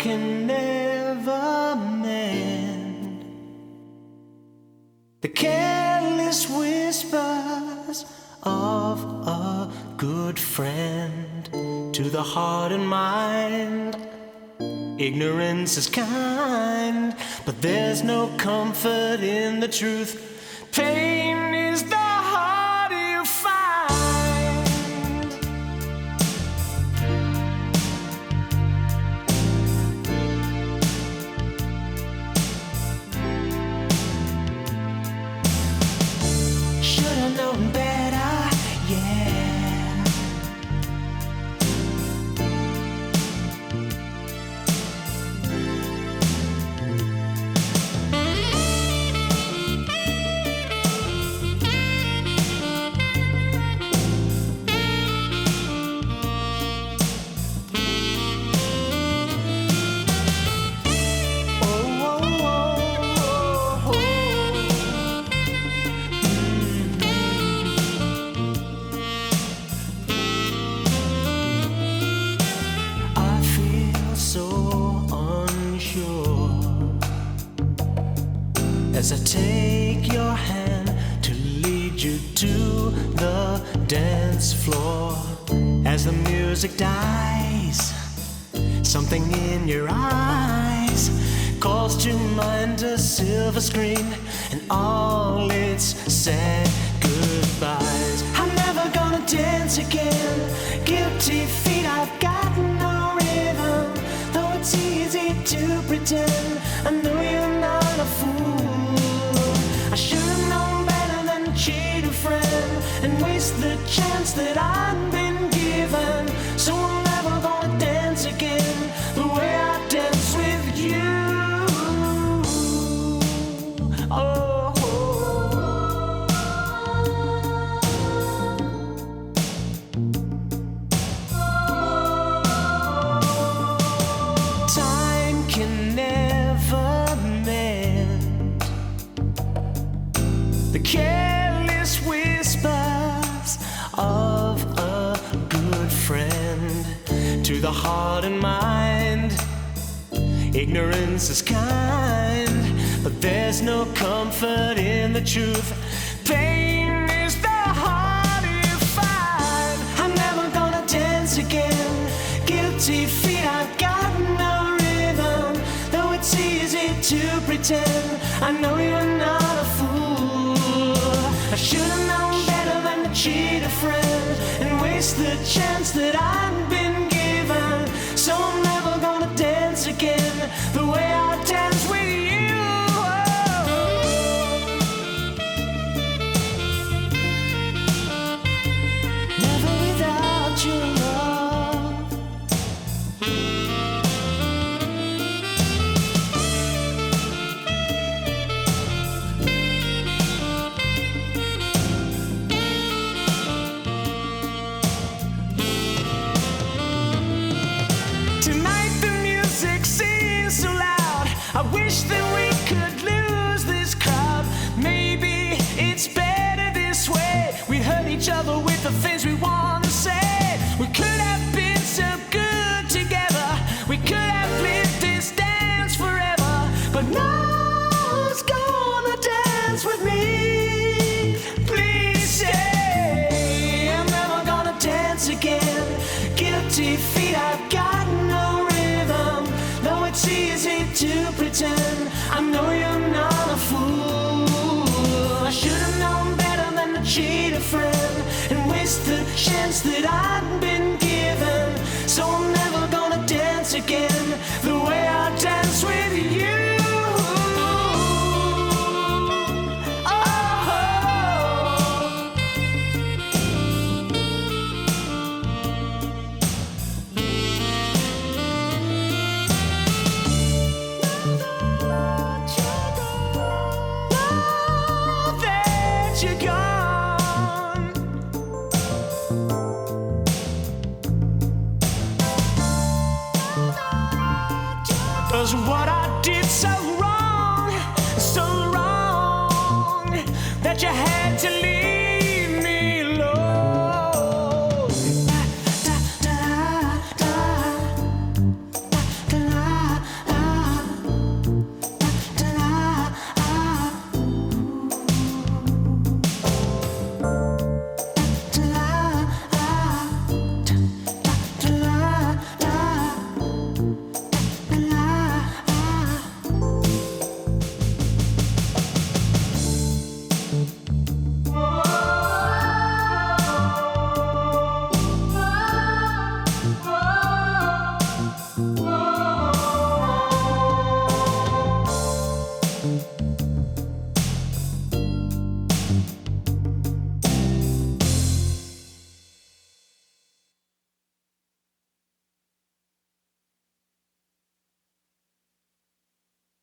can never mend. The careless whispers of a good friend to the heart and mind. Ignorance is kind, but there's no comfort in the truth. Pain Should've as I take your hand to lead you to the dance floor. As the music dies, something in your eyes calls to mind a silver screen and all its sad goodbyes. I'm never gonna dance again. Guilty feet, I've got no rhythm. Though it's easy to pretend, chance that I've been given. So I'm never gonna dance again the way I dance with you. Oh. Time can never mend the careless whispers the heart and mind. Ignorance is kind, but there's no comfort in the truth. Pain is the heart you find. I'm never gonna dance again. Guilty feet, I've got no rhythm. Though it's easy to pretend, I know you're not a fool. I should've known better than to cheat a friend and waste the chance that I've been that I'd been given. So that you Bye.